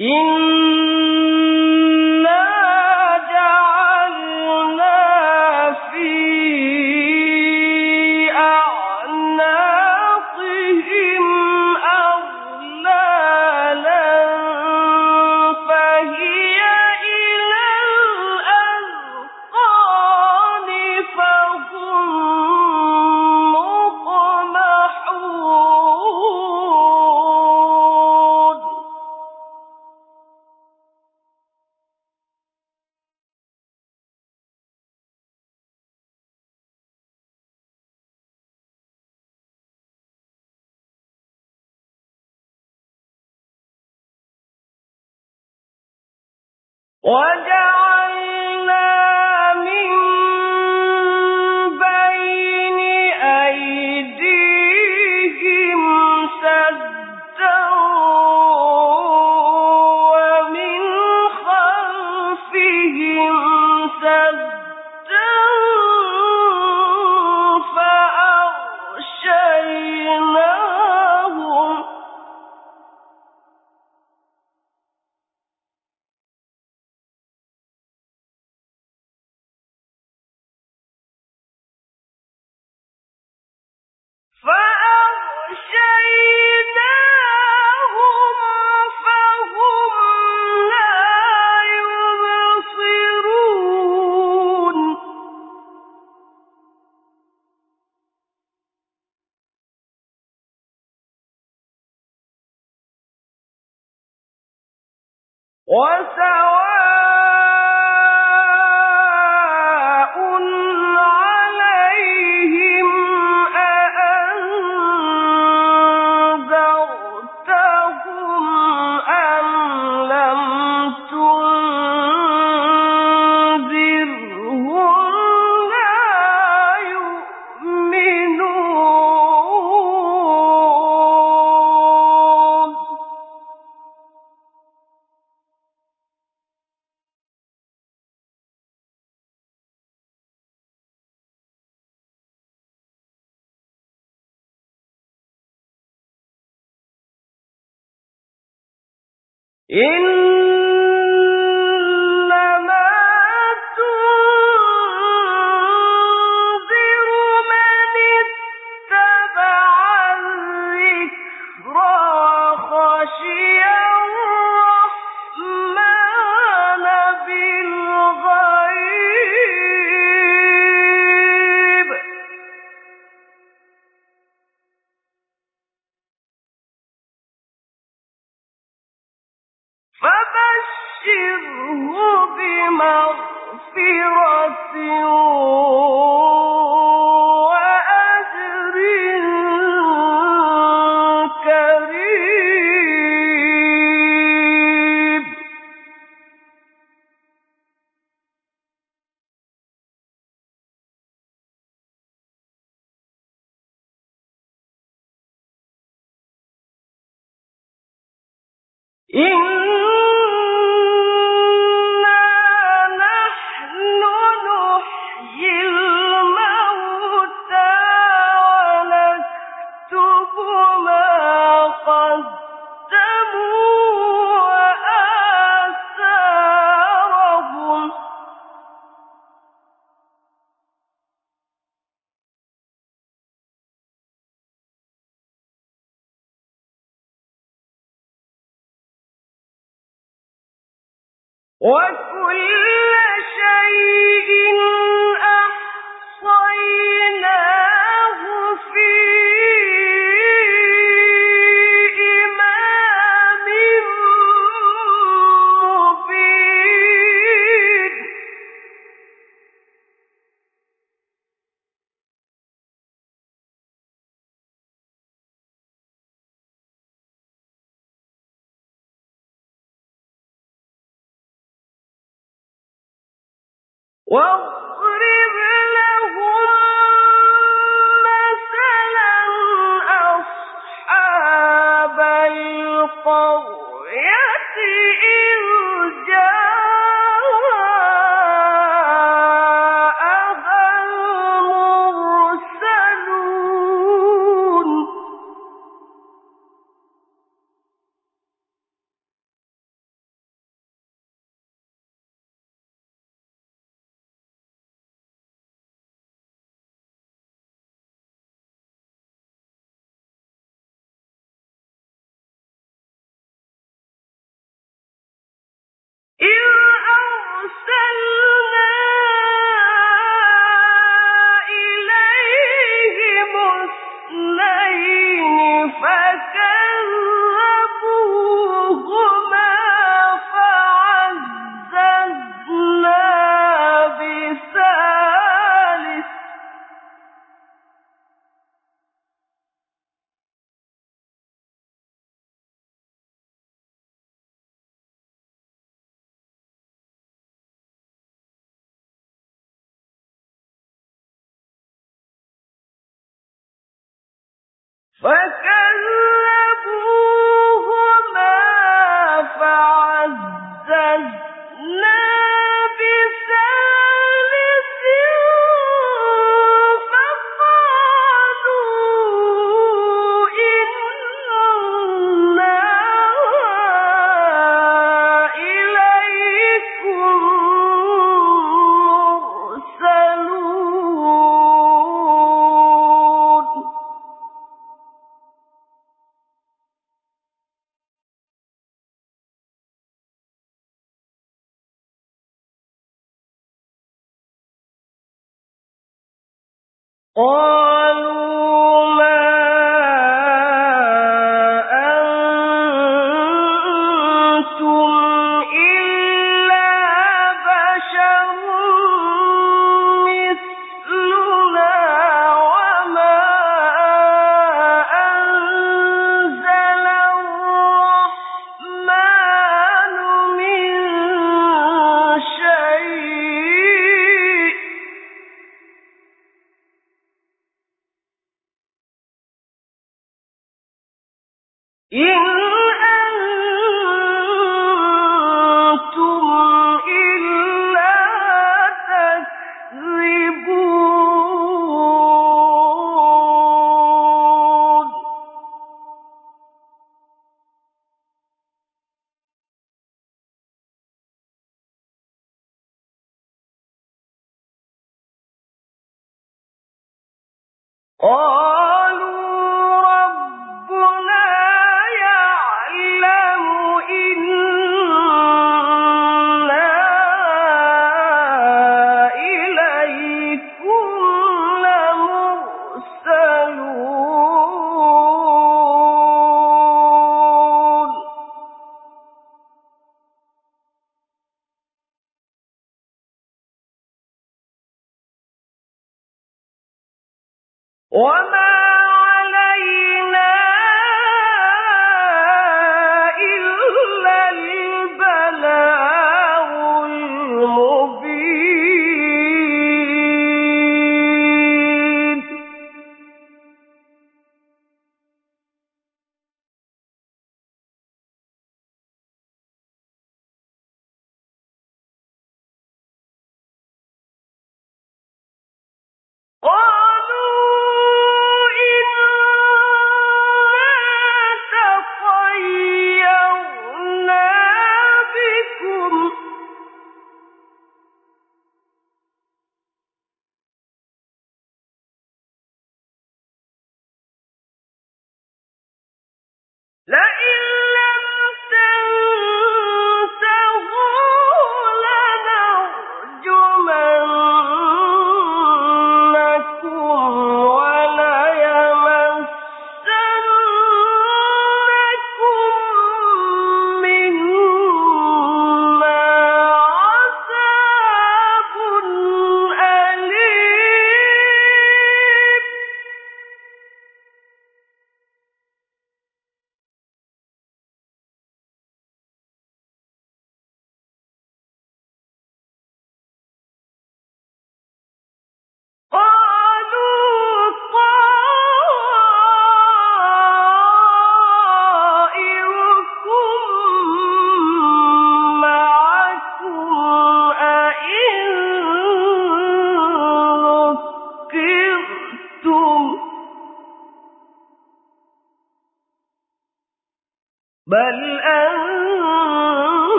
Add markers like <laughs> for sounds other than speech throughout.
إن وجعلنا وَاضْرِبْ Oh!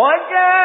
وكان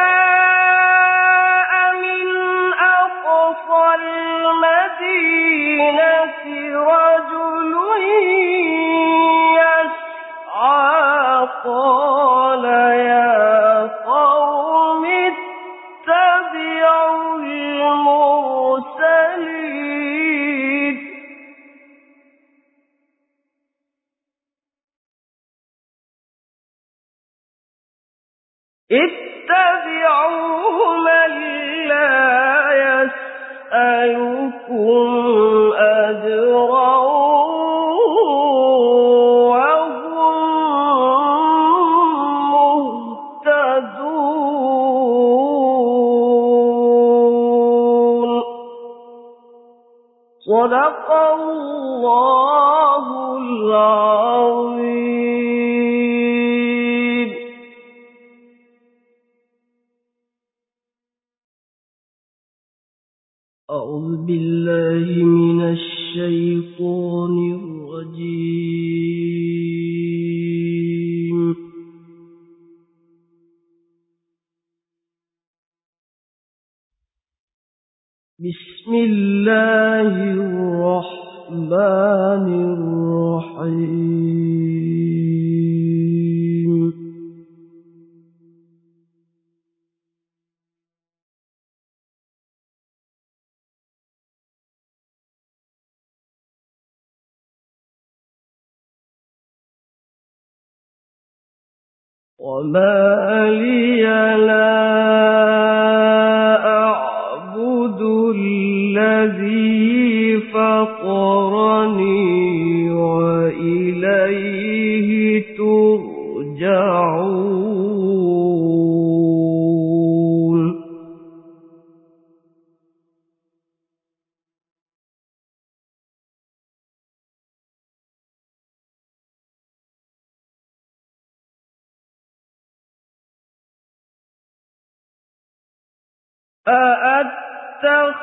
وما لي لا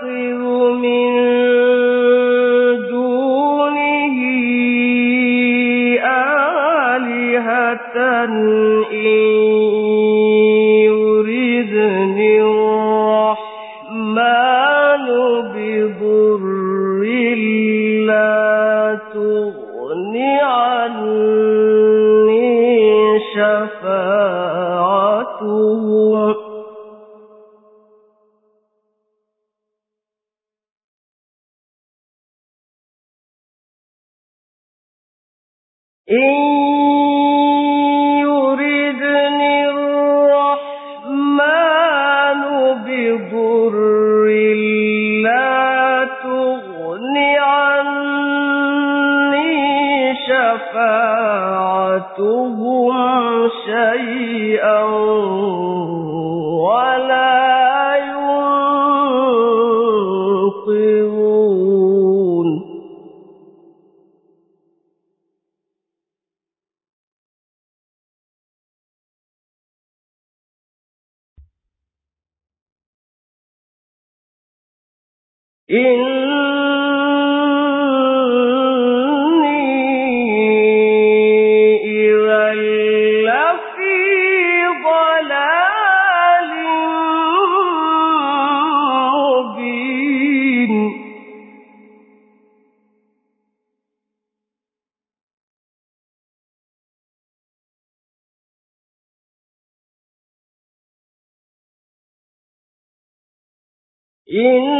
أأتخذ من إِنَّ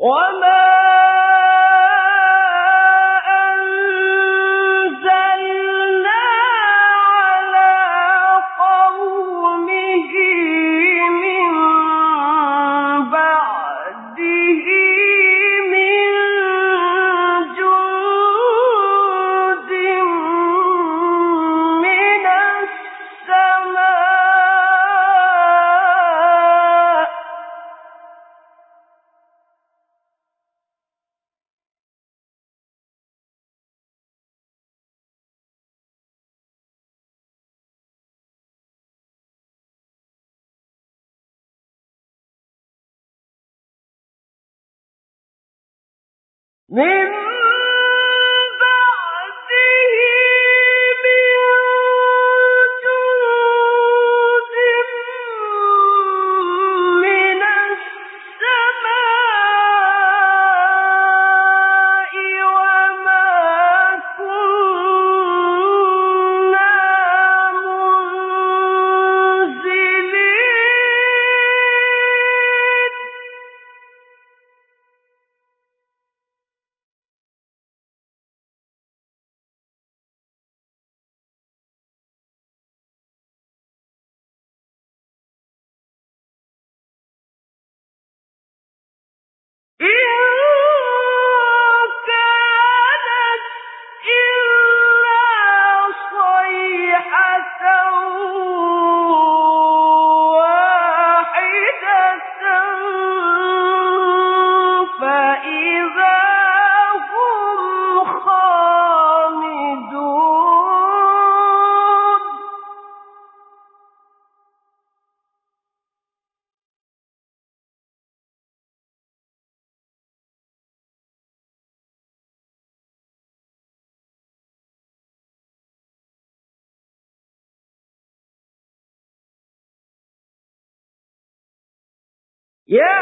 من Name Yeah,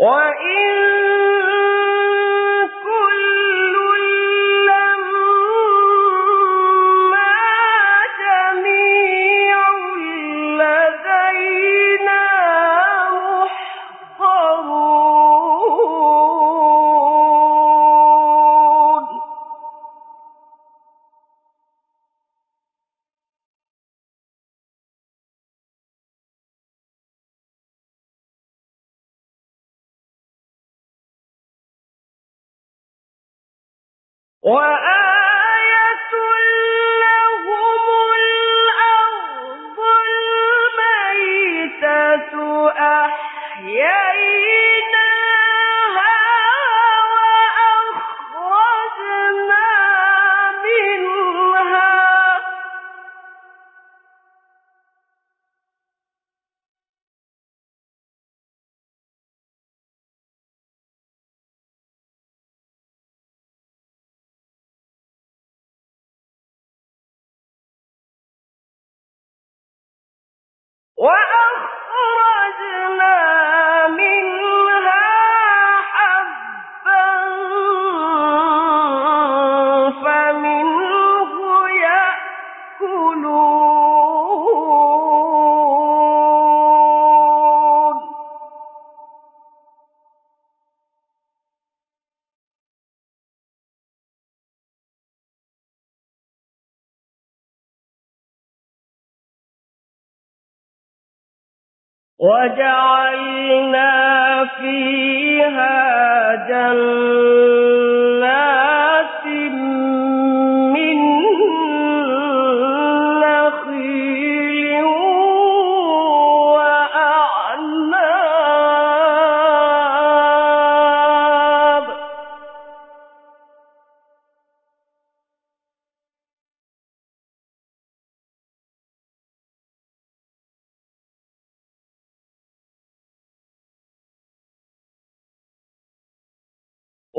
وَإِن وأ وَجَعَلْنَا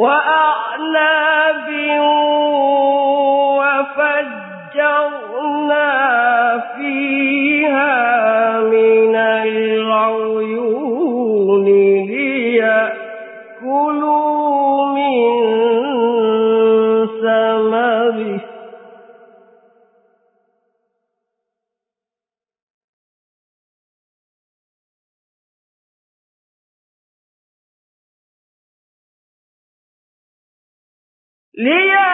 وَأَعْنَابٍ لِيَأْكُلُوا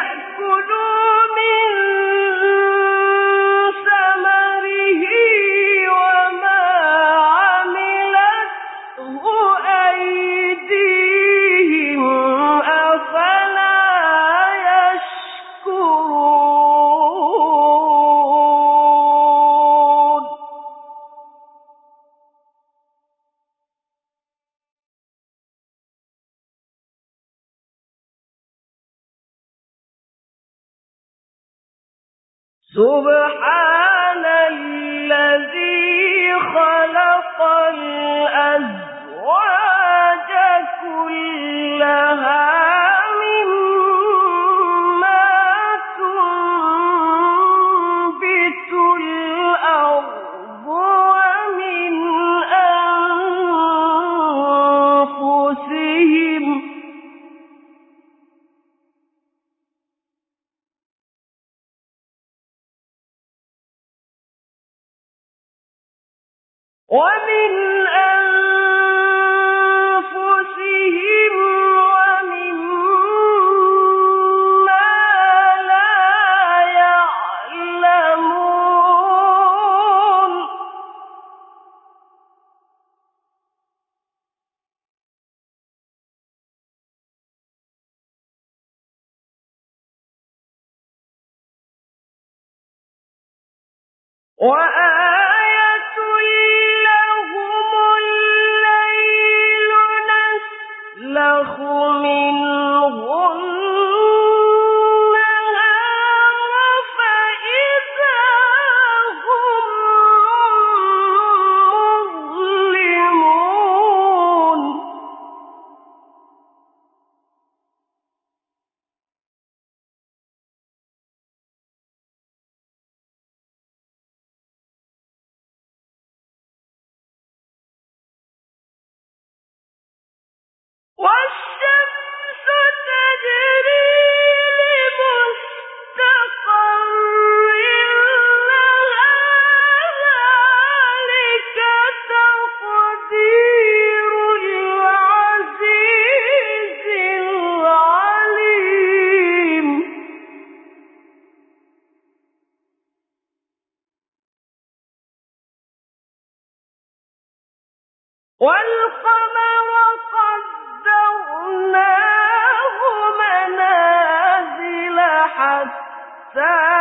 حتى <laughs>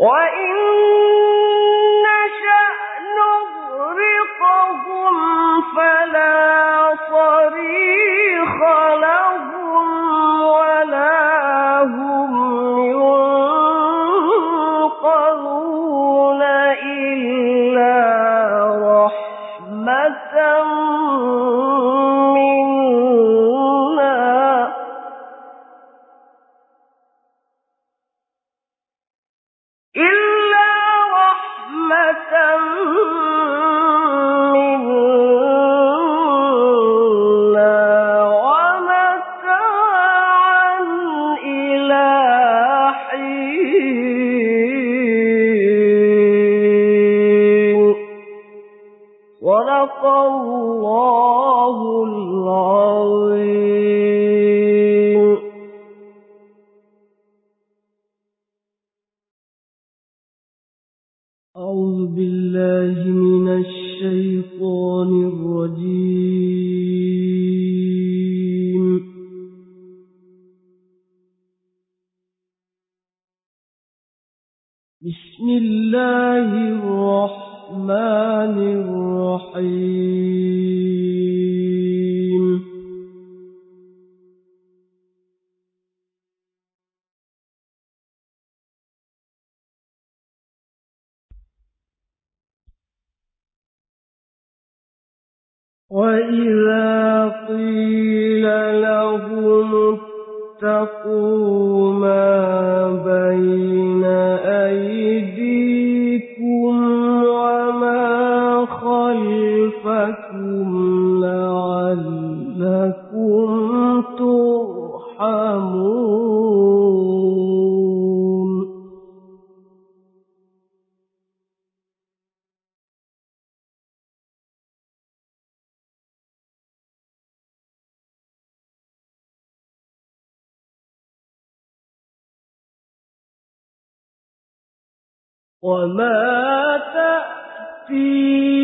وإن وما تأتيهم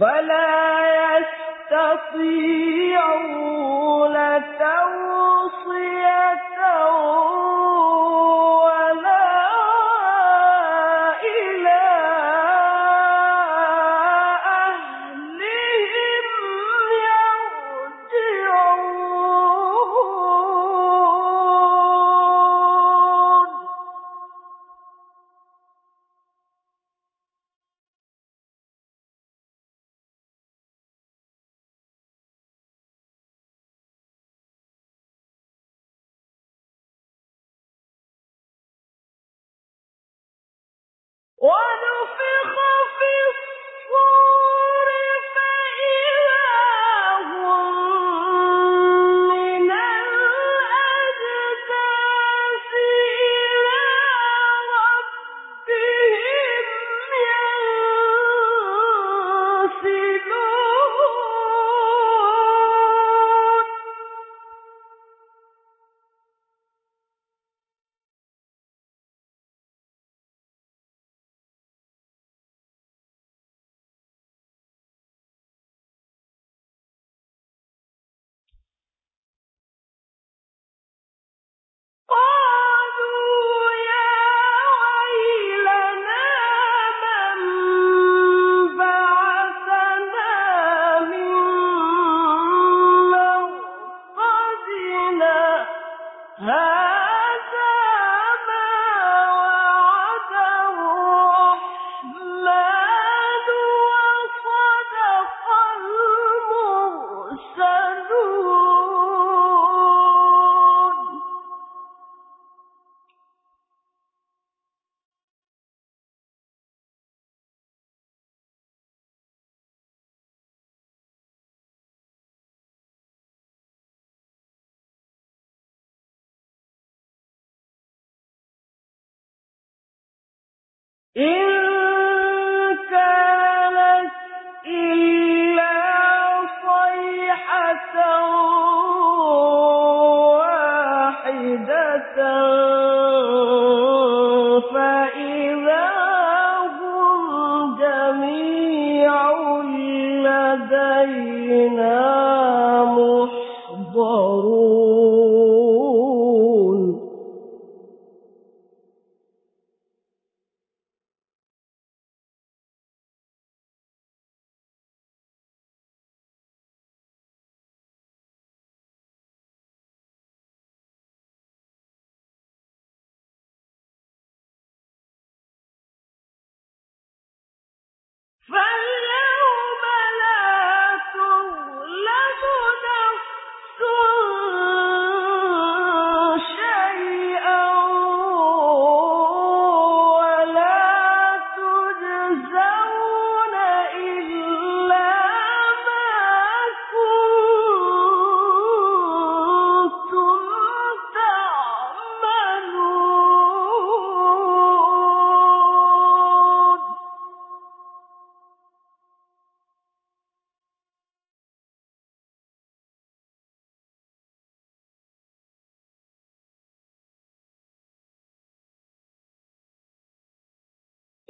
فلا يستطيعون توصية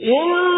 إن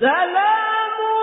سلام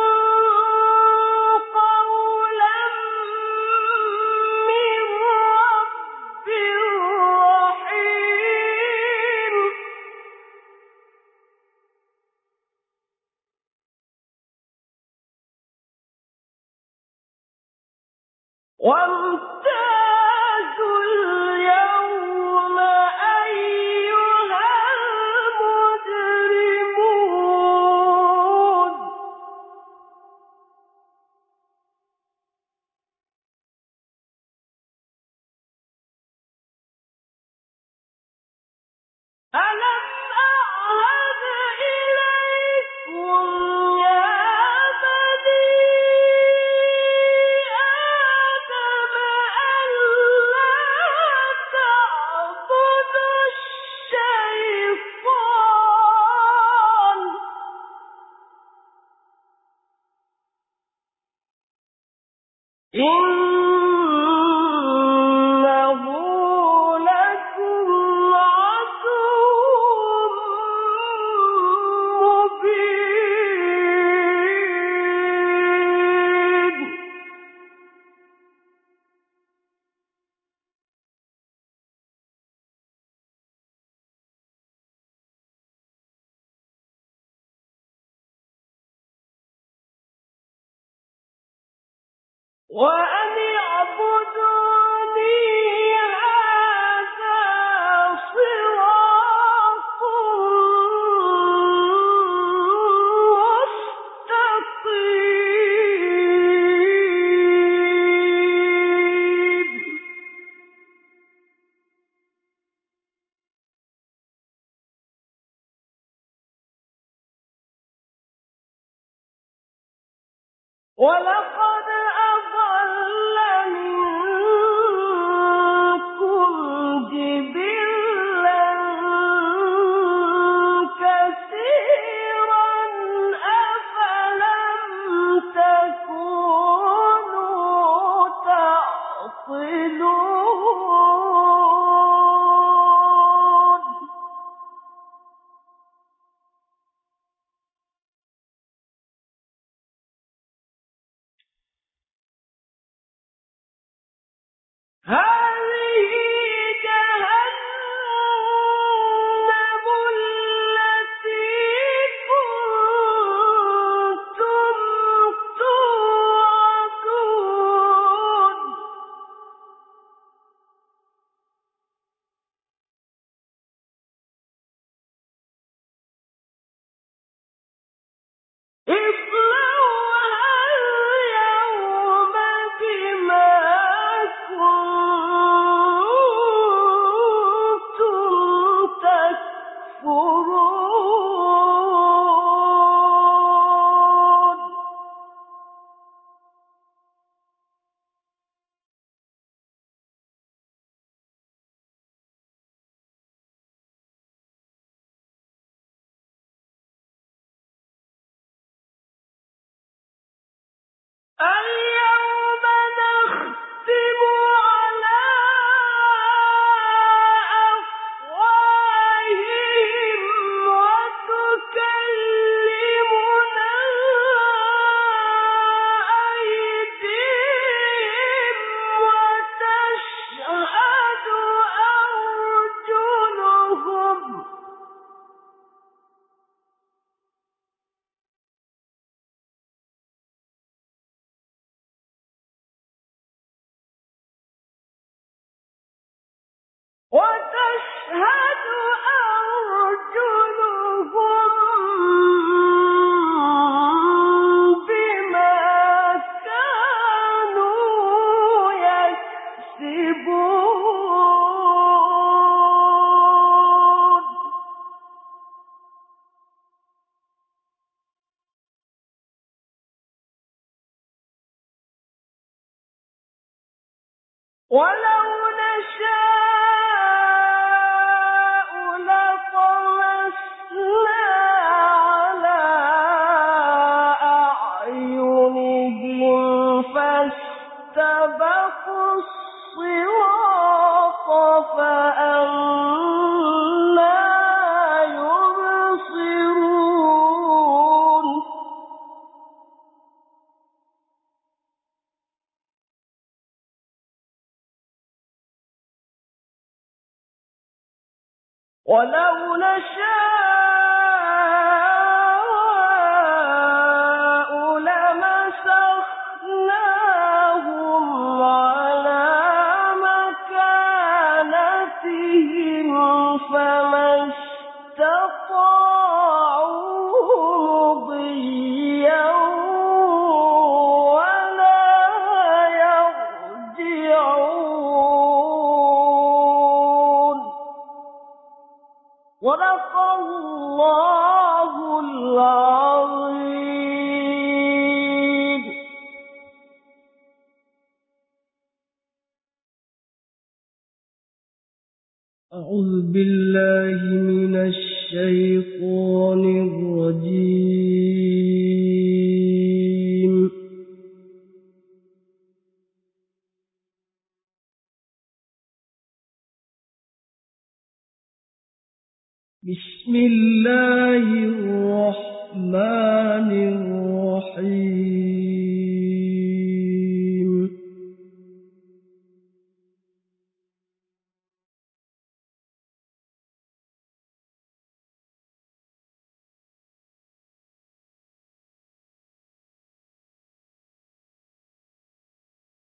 الله العظيم.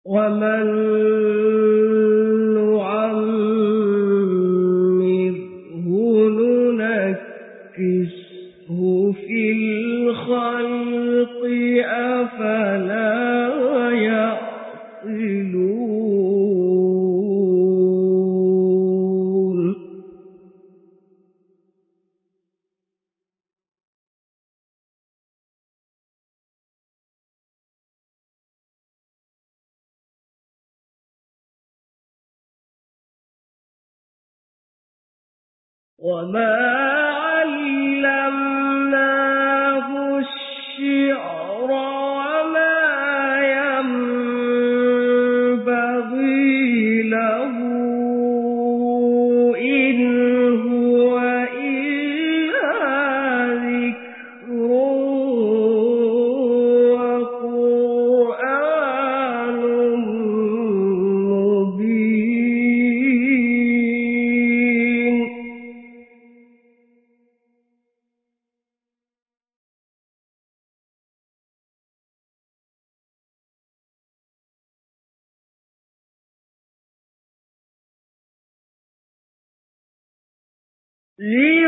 ومن وما Leave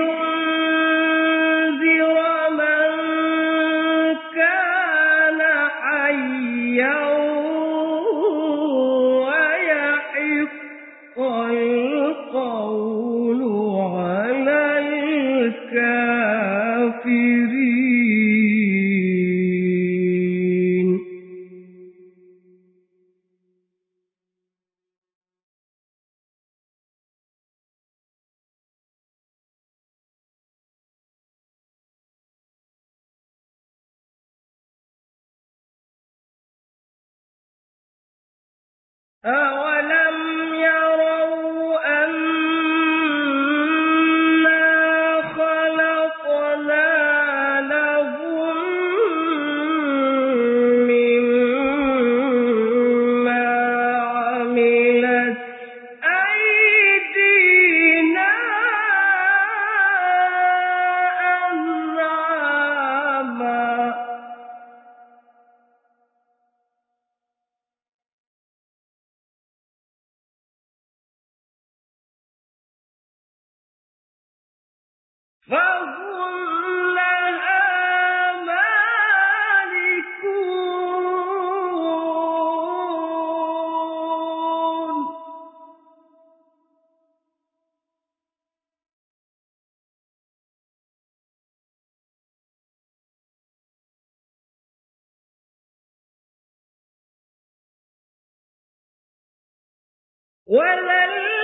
وذللناها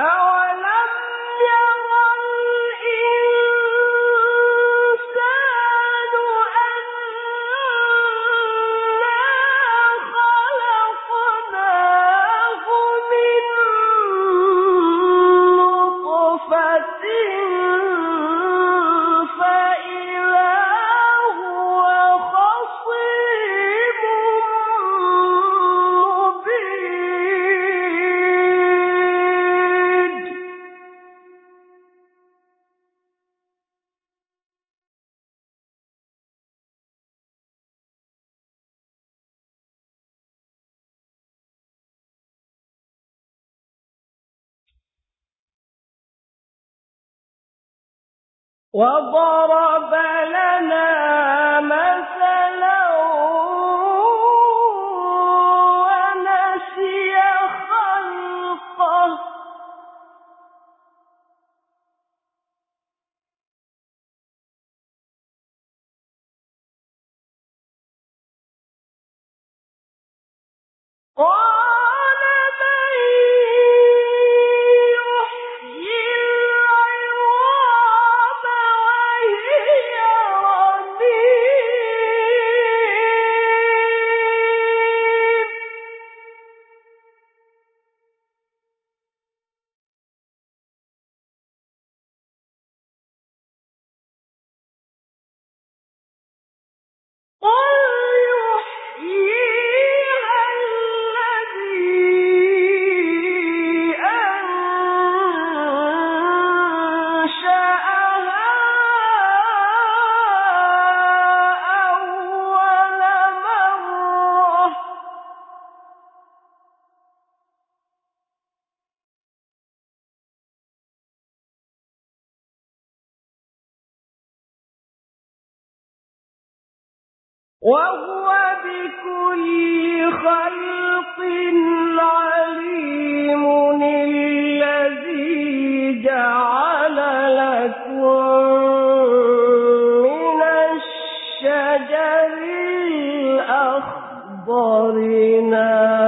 أو وَضَاعَ وهو بكل خلق عليم الذي جعل لكم من الشجر الأخضر نارا.